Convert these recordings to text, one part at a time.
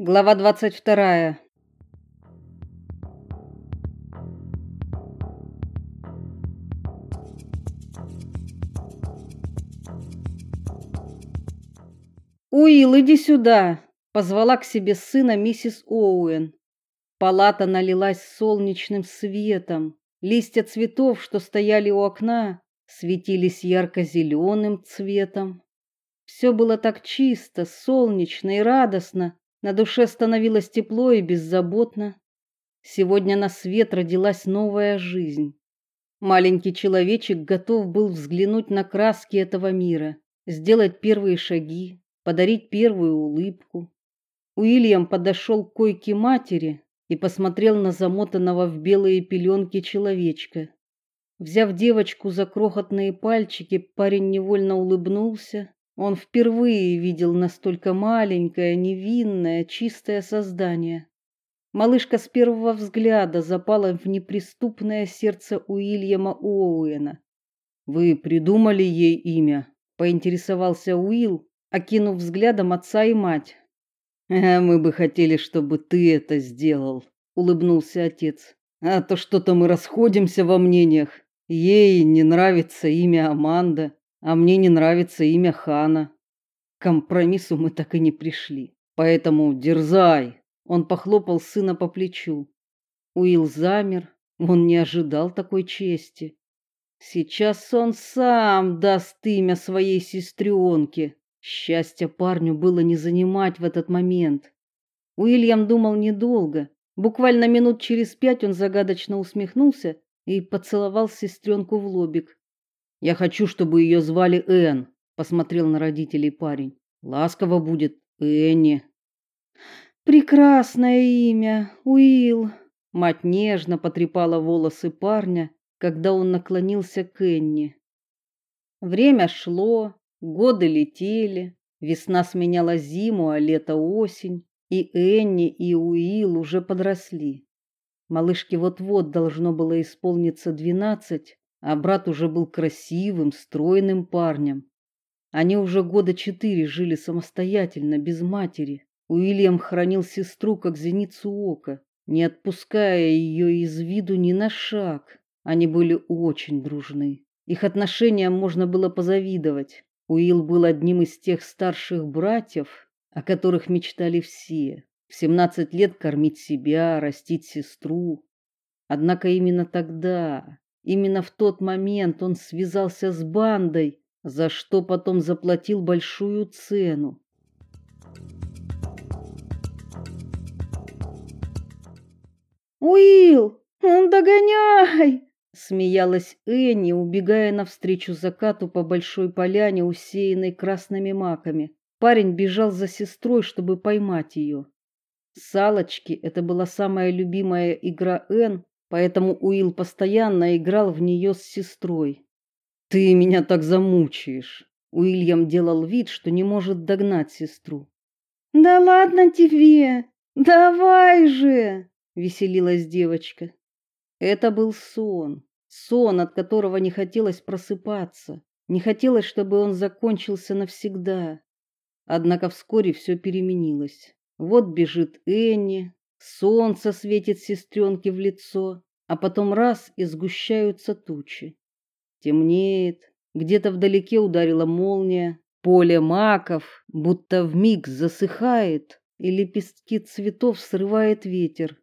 Глава 22. Уилл, иди сюда, позвала к себе сына миссис Оуэн. Палата налилась солнечным светом. Листья цветов, что стояли у окна, светились ярко зеленым цветом. Все было так чисто, солнечно и радостно, на душе становилось тепло и беззаботно. Сегодня на свет родилась новая жизнь. Маленький человечек готов был взглянуть на краски этого мира, сделать первые шаги, подарить первую улыбку. Уильям подошел к койке матери и посмотрел на замотанного в белые пеленки человечка. Взяв девочку за крохотные пальчики, парень невольно улыбнулся он впервые видел настолько маленькое, невинное, чистое создание. Малышка с первого взгляда запала в неприступное сердце Уильяма Оуэна. Вы придумали ей имя? поинтересовался Уилл, окинув взглядом отца и мать. «А мы бы хотели, чтобы ты это сделал, улыбнулся отец. А то что-то мы расходимся во мнениях. Ей не нравится имя Аманда, а мне не нравится имя Хана. К компромиссу мы так и не пришли. Поэтому дерзай. Он похлопал сына по плечу. Уилл замер, он не ожидал такой чести. Сейчас он сам даст имя своей сестренке. Счастье парню было не занимать в этот момент. Уильям думал недолго. Буквально минут через пять он загадочно усмехнулся и поцеловал сестренку в лобик. Я хочу, чтобы ее звали Энн, посмотрел на родителей парень. Ласково будет Энни. Прекрасное имя, Уилл. Мать нежно потрепала волосы парня, когда он наклонился к Энни. Время шло, годы летели, весна сменяла зиму, а лето осень, и Энни и Уилл уже подросли. Малышке вот-вот должно было исполниться двенадцать, а брат уже был красивым, стройным парнем. Они уже года четыре жили самостоятельно, без матери. Уильям хранил сестру как зеницу ока, не отпуская ее из виду ни на шаг. Они были очень дружны. Их отношениям можно было позавидовать. Уилл был одним из тех старших братьев, о которых мечтали все. В 17 лет кормить себя, растить сестру. Однако именно тогда, Именно в тот момент он связался с бандой, за что потом заплатил большую цену. Уилл, догоняй! смеялась Энни, убегая навстречу закату по большой поляне, усеянной красными маками. Парень бежал за сестрой, чтобы поймать ее. Салочки это была самая любимая игра Энн, поэтому Уилл постоянно играл в нее с сестрой. Ты меня так замучаешь. Уильям делал вид, что не может догнать сестру. Да ладно тебе. Давай же, веселилась девочка. Это был сон, сон, от которого не хотелось просыпаться. Не хотелось, чтобы он закончился навсегда. Однако вскоре все переменилось. Вот бежит Энни, Солнце светит сестренке в лицо, а потом раз и сгущаются тучи. Темнеет, где-то вдалеке ударила молния, поле маков будто вмиг засыхает, и лепестки цветов срывает ветер.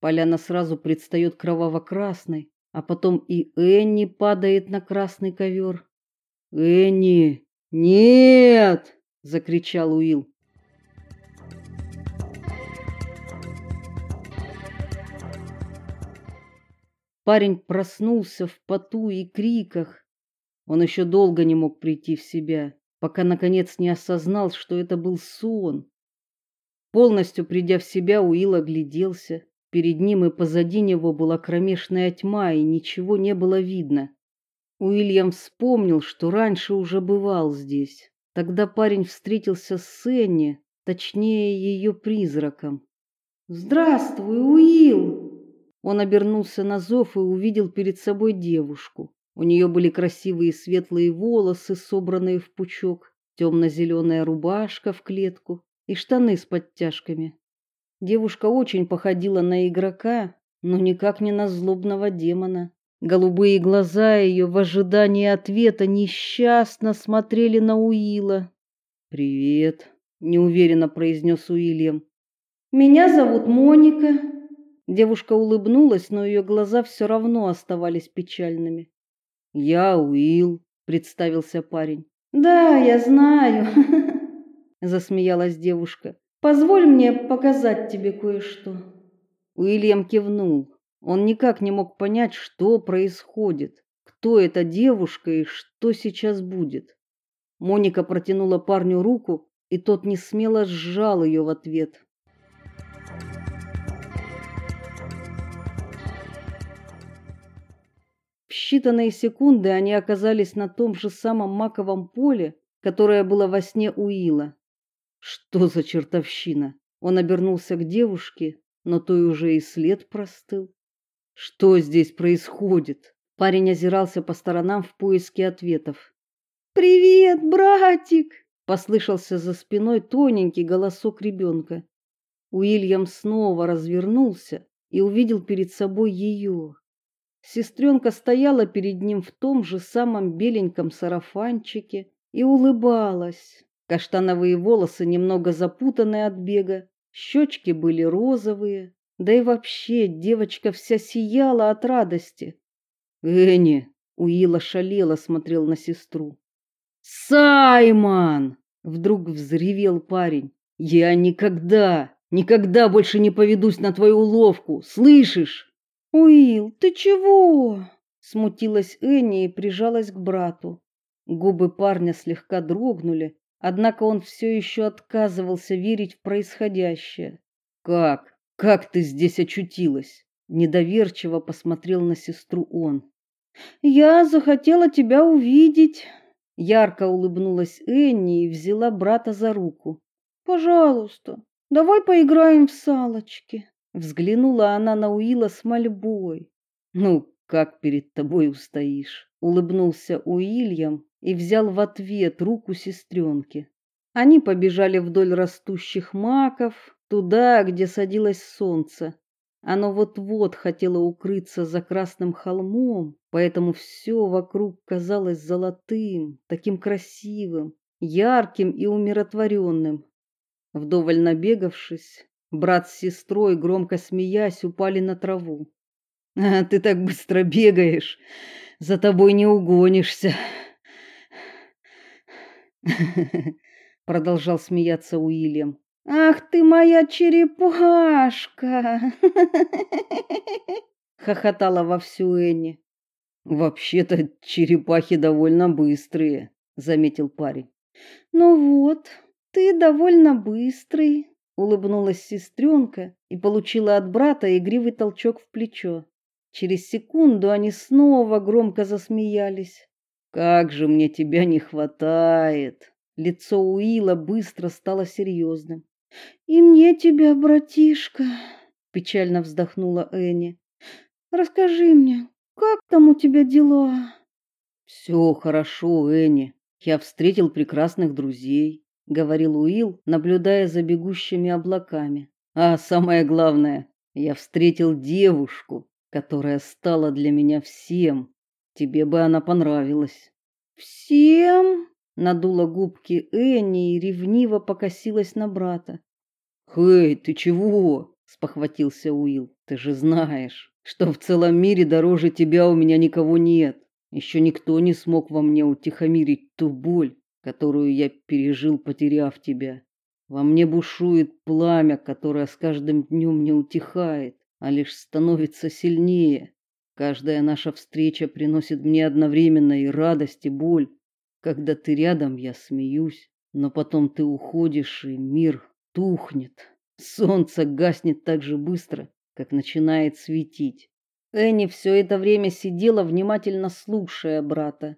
Поляна сразу предстает кроваво-красной, а потом и Энни падает на красный ковер. "Энни, нет!" закричал Уилл. Парень проснулся в поту и криках. Он еще долго не мог прийти в себя, пока наконец не осознал, что это был сон. Полностью придя в себя, Уилл огляделся. Перед ним и позади него была кромешная тьма, и ничего не было видно. Уильям вспомнил, что раньше уже бывал здесь. Тогда парень встретился с Энни, точнее ее призраком. "Здравствуй, Уилл", он обернулся на зов и увидел перед собой девушку. У нее были красивые светлые волосы, собранные в пучок, темно зеленая рубашка в клетку и штаны с подтяжками. Девушка очень походила на игрока, но никак не на злобного демона. Голубые глаза ее в ожидании ответа несчастно смотрели на Уилла. "Привет", неуверенно произнес Уильям. "Меня зовут Моника". Девушка улыбнулась, но ее глаза все равно оставались печальными. "Я Уилл", представился парень. "Да, я знаю", засмеялась девушка. "Позволь мне показать тебе кое-что". Уильям кивнул. Он никак не мог понять, что происходит, кто эта девушка и что сейчас будет. Моника протянула парню руку, и тот не смело сжал ее в ответ. Считанные секунды они оказались на том же самом маковом поле, которое было во сне Уила. Что за чертовщина? Он обернулся к девушке, но той уже и след простыл. Что здесь происходит? Парень озирался по сторонам в поиске ответов. Привет, братик, послышался за спиной тоненький голосок ребенка. Уильям снова развернулся и увидел перед собой ее. Сестренка стояла перед ним в том же самом беленьком сарафанчике и улыбалась. Каштановые волосы немного запутанные от бега, щечки были розовые, да и вообще девочка вся сияла от радости. Энни, Уилла шалела смотрел на сестру. Саймон! Вдруг взревел парень. Я никогда, никогда больше не поведусь на твою уловку, слышишь? Уилл, ты чего? Смутилась Энни и прижалась к брату. Губы парня слегка дрогнули, однако он все еще отказывался верить в происходящее. Как? Как ты здесь очутилась? Недоверчиво посмотрел на сестру он. Я захотела тебя увидеть. Ярко улыбнулась Энни и взяла брата за руку. Пожалуйста, давай поиграем в салочки. Взглянула она на Уила с мольбой. Ну, как перед тобой устоишь? Улыбнулся Уильям и взял в ответ руку сестренки. Они побежали вдоль растущих маков, туда, где садилось солнце. Оно вот-вот хотело укрыться за красным холмом, поэтому все вокруг казалось золотым, таким красивым, ярким и умиротворенным. Вдоволь набегавшись, брат с сестрой, громко смеясь, упали на траву. «А ты так быстро бегаешь, за тобой не угонишься!» Продолжал смеяться Уильям. Ах ты моя черепашка! хохотала вовсю Энни. Вообще-то черепахи довольно быстрые, заметил парень. Ну вот, ты довольно быстрый, улыбнулась сестренка и получила от брата игривый толчок в плечо. Через секунду они снова громко засмеялись. Как же мне тебя не хватает. Лицо Уила быстро стало серьезным. И мне тебя, братишка, печально вздохнула Энни. Расскажи мне, как там у тебя дела? Все хорошо, Энни. Я встретил прекрасных друзей, говорил Уилл, наблюдая за бегущими облаками. А самое главное, я встретил девушку, которая стала для меня всем. Тебе бы она понравилась. Всем? Надула губки Энни и ревниво покосилась на брата. "Хей, ты чего?" спохватился Уилл. "Ты же знаешь, что в целом мире дороже тебя у меня никого нет. Еще никто не смог во мне утихомирить ту боль, которую я пережил, потеряв тебя. Во мне бушует пламя, которое с каждым днем не утихает, а лишь становится сильнее. Каждая наша встреча приносит мне одновременно и радость, и боль. Когда ты рядом, я смеюсь, но потом ты уходишь, и мир тухнет. Солнце гаснет так же быстро, как начинает светить. Энни все это время сидела, внимательно слушая брата.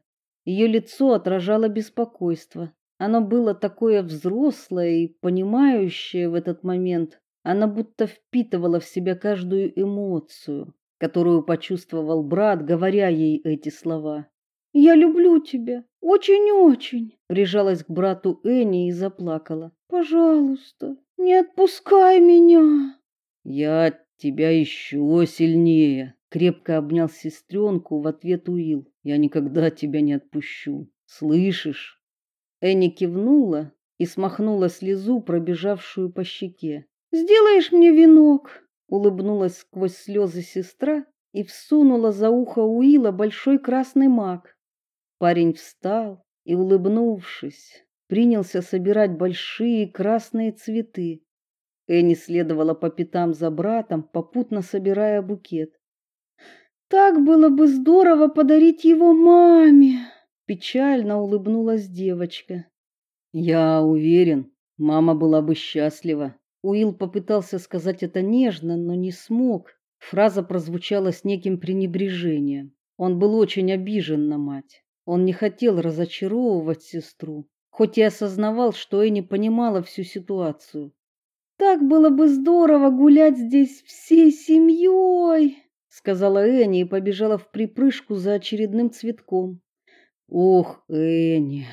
Ее лицо отражало беспокойство. Оно было такое взрослое и понимающее в этот момент. Она будто впитывала в себя каждую эмоцию, которую почувствовал брат, говоря ей эти слова. Я люблю тебя, очень-очень, прижалась к брату Энни и заплакала. Пожалуйста, не отпускай меня. Я тебя еще сильнее, крепко обнял сестренку в ответ Уилл. Я никогда тебя не отпущу. Слышишь? Энни кивнула и смахнула слезу, пробежавшую по щеке. Сделаешь мне венок? улыбнулась сквозь слезы сестра и всунула за ухо Уилла большой красный мак. Парень встал и, улыбнувшись, принялся собирать большие красные цветы. Энни следовала по пятам за братом, попутно собирая букет. Так было бы здорово подарить его маме, печально улыбнулась девочка. Я уверен, мама была бы счастлива. Уилл попытался сказать это нежно, но не смог. Фраза прозвучала с неким пренебрежением. Он был очень обижен на мать. Он не хотел разочаровывать сестру, хоть и осознавал, что и не понимала всю ситуацию. Так было бы здорово гулять здесь всей семьей, сказала Энни и побежала в припрыжку за очередным цветком. Ох, Энни,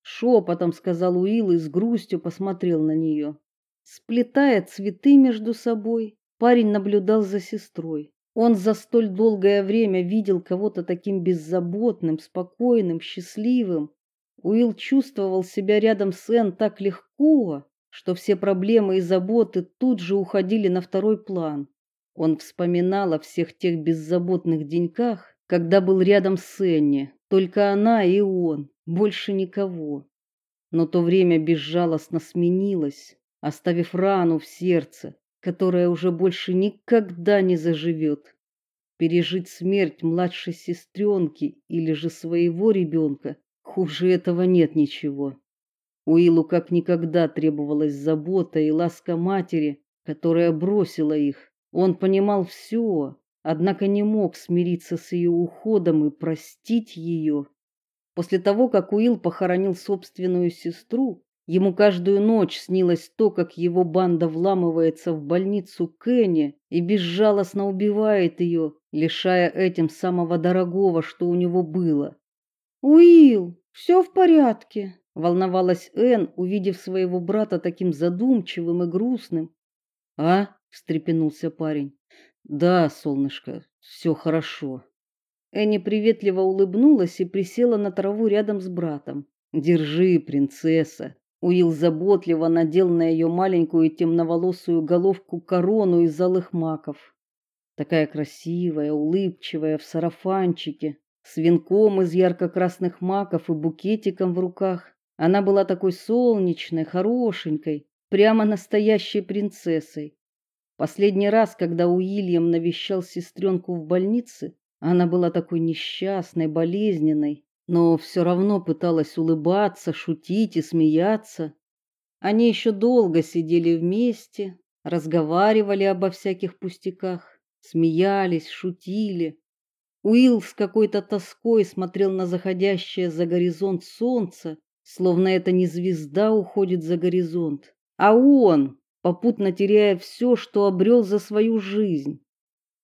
шепотом сказал Уилл и с грустью посмотрел на нее. Сплетая цветы между собой, парень наблюдал за сестрой. Он за столь долгое время видел кого-то таким беззаботным, спокойным, счастливым. Уилл чувствовал себя рядом с Энн так легко, что все проблемы и заботы тут же уходили на второй план. Он вспоминал о всех тех беззаботных деньках, когда был рядом с Энни, только она и он, больше никого. Но то время безжалостно сменилось, оставив рану в сердце, которая уже больше никогда не заживет. Пережить смерть младшей сестренки или же своего ребенка хуже этого нет ничего. Уилу как никогда требовалась забота и ласка матери, которая бросила их. Он понимал все, однако не мог смириться с ее уходом и простить ее. После того, как Уилл похоронил собственную сестру, Ему каждую ночь снилось то, как его банда вламывается в больницу Кенни и безжалостно убивает ее, лишая этим самого дорогого, что у него было. Уилл, все в порядке, волновалась Энн, увидев своего брата таким задумчивым и грустным. А? Встрепенулся парень. Да, солнышко, все хорошо. Энни приветливо улыбнулась и присела на траву рядом с братом. Держи, принцесса. Уилл заботливо надел на ее маленькую темноволосую головку корону из алых маков. Такая красивая, улыбчивая в сарафанчике, с венком из ярко-красных маков и букетиком в руках. Она была такой солнечной, хорошенькой, прямо настоящей принцессой. Последний раз, когда Уильям навещал сестренку в больнице, она была такой несчастной, болезненной, но все равно пыталась улыбаться, шутить и смеяться. Они еще долго сидели вместе, разговаривали обо всяких пустяках, смеялись, шутили. Уилл с какой-то тоской смотрел на заходящее за горизонт солнце, словно это не звезда уходит за горизонт, а он, попутно теряя все, что обрел за свою жизнь.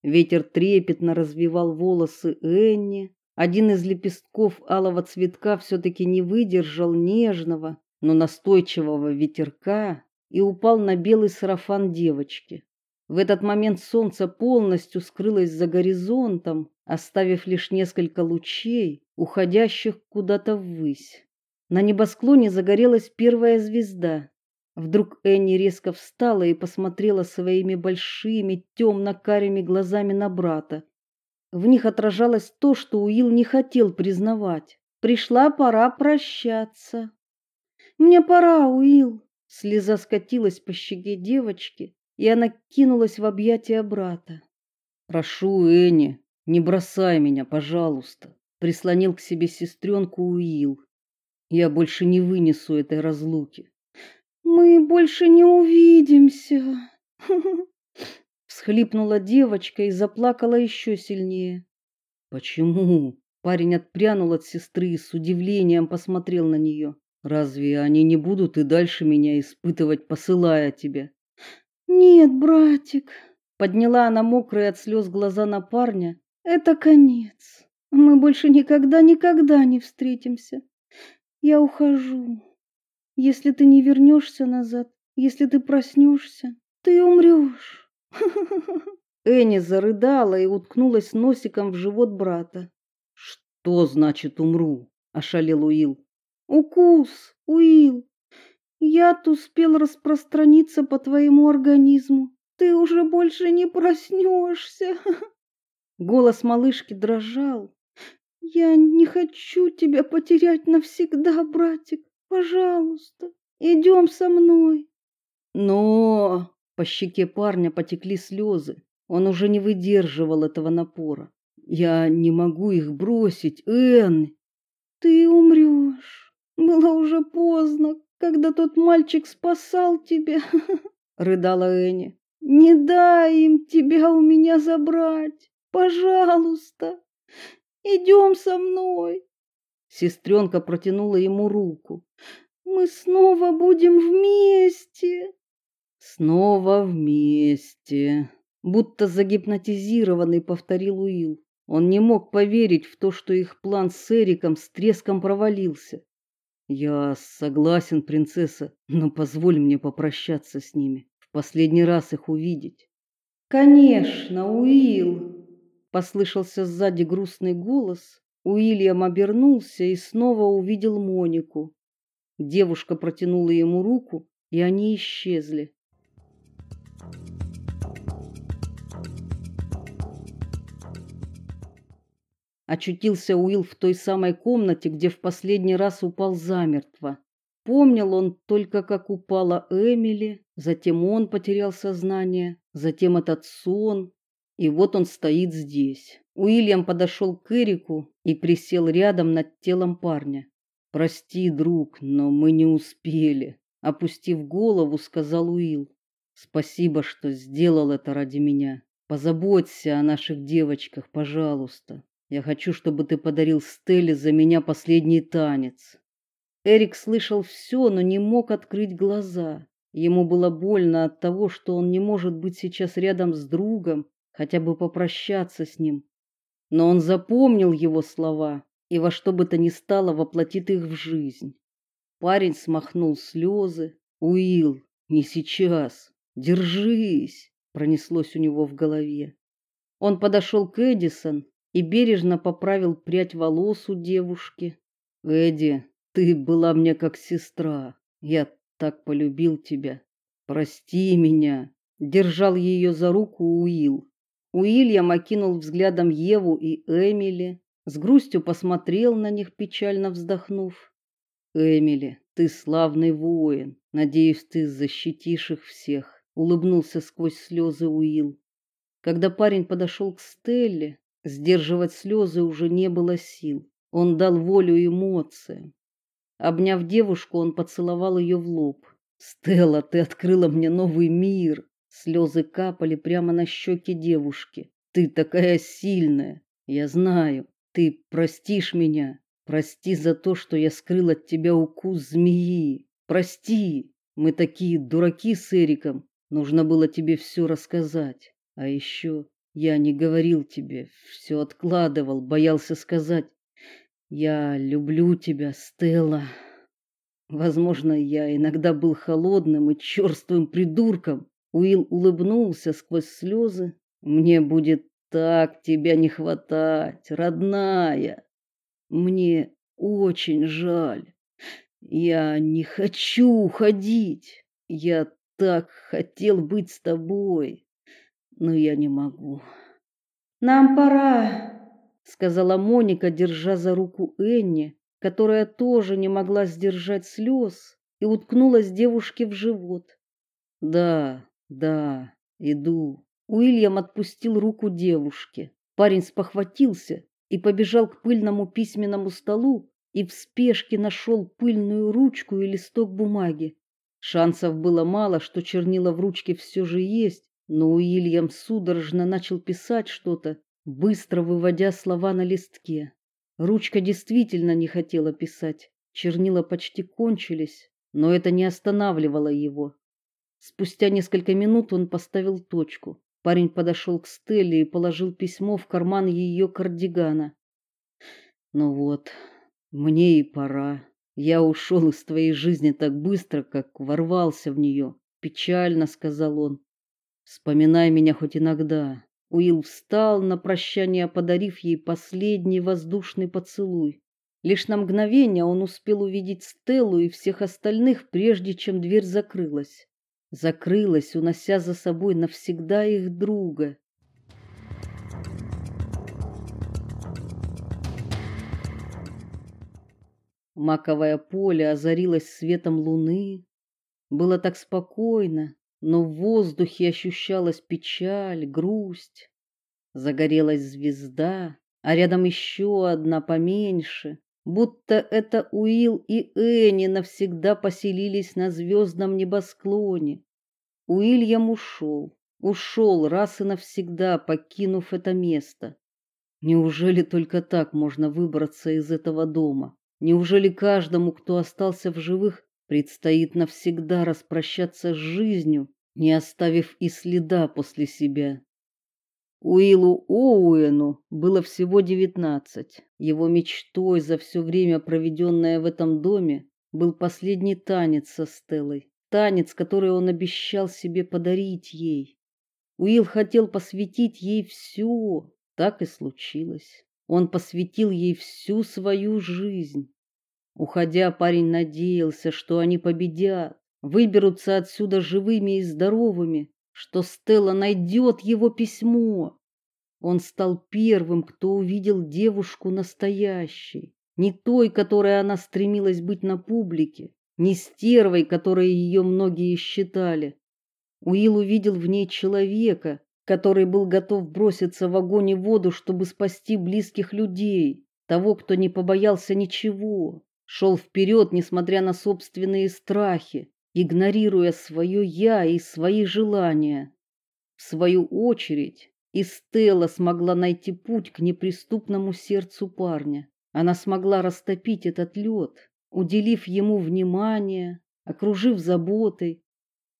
Ветер трепетно развивал волосы Энни, один из лепестков алого цветка все таки не выдержал нежного, но настойчивого ветерка и упал на белый сарафан девочки. В этот момент солнце полностью скрылось за горизонтом, оставив лишь несколько лучей, уходящих куда-то ввысь. На небосклоне загорелась первая звезда. Вдруг Энни резко встала и посмотрела своими большими темно-карими глазами на брата. В них отражалось то, что Уилл не хотел признавать. Пришла пора прощаться. Мне пора, Уилл. Слеза скатилась по щеке девочки, и она кинулась в объятия брата. Прошу, Энни, не бросай меня, пожалуйста, прислонил к себе сестренку Уилл. Я больше не вынесу этой разлуки. Мы больше не увидимся. всхлипнула девочка и заплакала еще сильнее. Почему? Парень отпрянул от сестры и с удивлением посмотрел на нее. Разве они не будут и дальше меня испытывать, посылая тебя? Нет, братик, подняла она мокрые от слез глаза на парня. Это конец. Мы больше никогда-никогда не встретимся. Я ухожу. Если ты не вернешься назад, если ты проснешься, ты умрешь. Энни зарыдала и уткнулась носиком в живот брата. Что значит умру? ошалел Уилл. Укус, Уилл. Яд успел распространиться по твоему организму. Ты уже больше не проснешься. Голос малышки дрожал. Я не хочу тебя потерять навсегда, братик. Пожалуйста, идем со мной. Но по щеке парня потекли слезы. Он уже не выдерживал этого напора. Я не могу их бросить, Энн. Ты умрешь. Было уже поздно, когда тот мальчик спасал тебя, рыдала Энни. Не дай им тебя у меня забрать. Пожалуйста. Идем со мной. Сестренка протянула ему руку. Мы снова будем вместе. Снова вместе будто загипнотизированный повторил Уилл. Он не мог поверить в то, что их план с Эриком с треском провалился. Я согласен, принцесса, но позволь мне попрощаться с ними, в последний раз их увидеть. Конечно, Уилл, послышался сзади грустный голос. Уильям обернулся и снова увидел Монику. Девушка протянула ему руку, и они исчезли. очутился Уилл в той самой комнате, где в последний раз упал замертво. Помнил он только, как упала Эмили, затем он потерял сознание, затем этот сон, и вот он стоит здесь. Уильям подошел к Эрику и присел рядом над телом парня. Прости, друг, но мы не успели, опустив голову, сказал Уилл. Спасибо, что сделал это ради меня. Позаботься о наших девочках, пожалуйста. Я хочу, чтобы ты подарил Стелле за меня последний танец. Эрик слышал все, но не мог открыть глаза. Ему было больно от того, что он не может быть сейчас рядом с другом, хотя бы попрощаться с ним. Но он запомнил его слова и во что бы то ни стало воплотит их в жизнь. Парень смахнул слезы. Уилл, не сейчас. Держись, пронеслось у него в голове. Он подошел к Эдисон и бережно поправил прядь волос у девушки. Эдди, ты была мне как сестра. Я так полюбил тебя. Прости меня. Держал ее за руку Уилл. Уильям окинул взглядом Еву и Эмили, с грустью посмотрел на них, печально вздохнув. Эмили, ты славный воин. Надеюсь, ты защитишь их всех, улыбнулся сквозь слезы Уилл. Когда парень подошел к Стелле, Сдерживать слезы уже не было сил. Он дал волю эмоциям. Обняв девушку, он поцеловал ее в лоб. Стелла, ты открыла мне новый мир. Слезы капали прямо на щеки девушки. Ты такая сильная. Я знаю. Ты простишь меня. Прости за то, что я скрыл от тебя укус змеи. Прости. Мы такие дураки с Эриком. Нужно было тебе все рассказать. А еще я не говорил тебе, все откладывал, боялся сказать. Я люблю тебя, Стелла. Возможно, я иногда был холодным и черствым придурком. Уилл улыбнулся сквозь слезы. Мне будет так тебя не хватать, родная. Мне очень жаль. Я не хочу уходить. Я так хотел быть с тобой но я не могу. Нам пора, сказала Моника, держа за руку Энни, которая тоже не могла сдержать слез и уткнулась девушке в живот. Да, да, иду. Уильям отпустил руку девушки. Парень спохватился и побежал к пыльному письменному столу и в спешке нашел пыльную ручку и листок бумаги. Шансов было мало, что чернила в ручке все же есть, но Уильям судорожно начал писать что-то, быстро выводя слова на листке. Ручка действительно не хотела писать. Чернила почти кончились, но это не останавливало его. Спустя несколько минут он поставил точку. Парень подошел к Стелле и положил письмо в карман ее кардигана. Ну вот, мне и пора. Я ушел из твоей жизни так быстро, как ворвался в нее. Печально, сказал он. Вспоминай меня хоть иногда. Уилл встал на прощание, подарив ей последний воздушный поцелуй. Лишь на мгновение он успел увидеть Стеллу и всех остальных, прежде чем дверь закрылась. Закрылась, унося за собой навсегда их друга. Маковое поле озарилось светом луны. Было так спокойно, но в воздухе ощущалась печаль, грусть. Загорелась звезда, а рядом еще одна поменьше, будто это Уилл и Энни навсегда поселились на звездном небосклоне. Уильям ушел, ушел раз и навсегда, покинув это место. Неужели только так можно выбраться из этого дома? Неужели каждому, кто остался в живых, предстоит навсегда распрощаться с жизнью, не оставив и следа после себя? Уиллу Оуэну было всего девятнадцать. Его мечтой за все время, проведенное в этом доме, был последний танец со Стеллой, танец, который он обещал себе подарить ей. Уилл хотел посвятить ей все, так и случилось. Он посвятил ей всю свою жизнь. Уходя, парень надеялся, что они победят, выберутся отсюда живыми и здоровыми, что Стелла найдет его письмо. Он стал первым, кто увидел девушку настоящей, не той, которой она стремилась быть на публике, не стервой, которой ее многие считали. Уилл увидел в ней человека, который был готов броситься в огонь и воду, чтобы спасти близких людей, того, кто не побоялся ничего, шел вперед, несмотря на собственные страхи, игнорируя свое я и свои желания. В свою очередь, и Стелла смогла найти путь к неприступному сердцу парня. Она смогла растопить этот лед, уделив ему внимание, окружив заботой.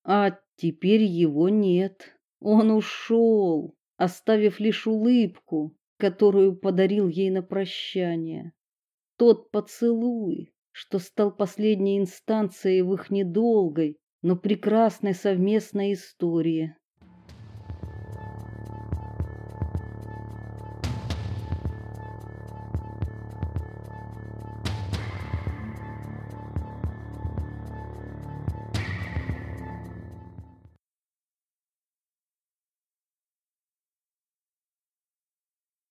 А теперь его нет. Он ушел, оставив лишь улыбку, которую подарил ей на прощание. Тот поцелуй, что стал последней инстанцией в их недолгой, но прекрасной совместной истории.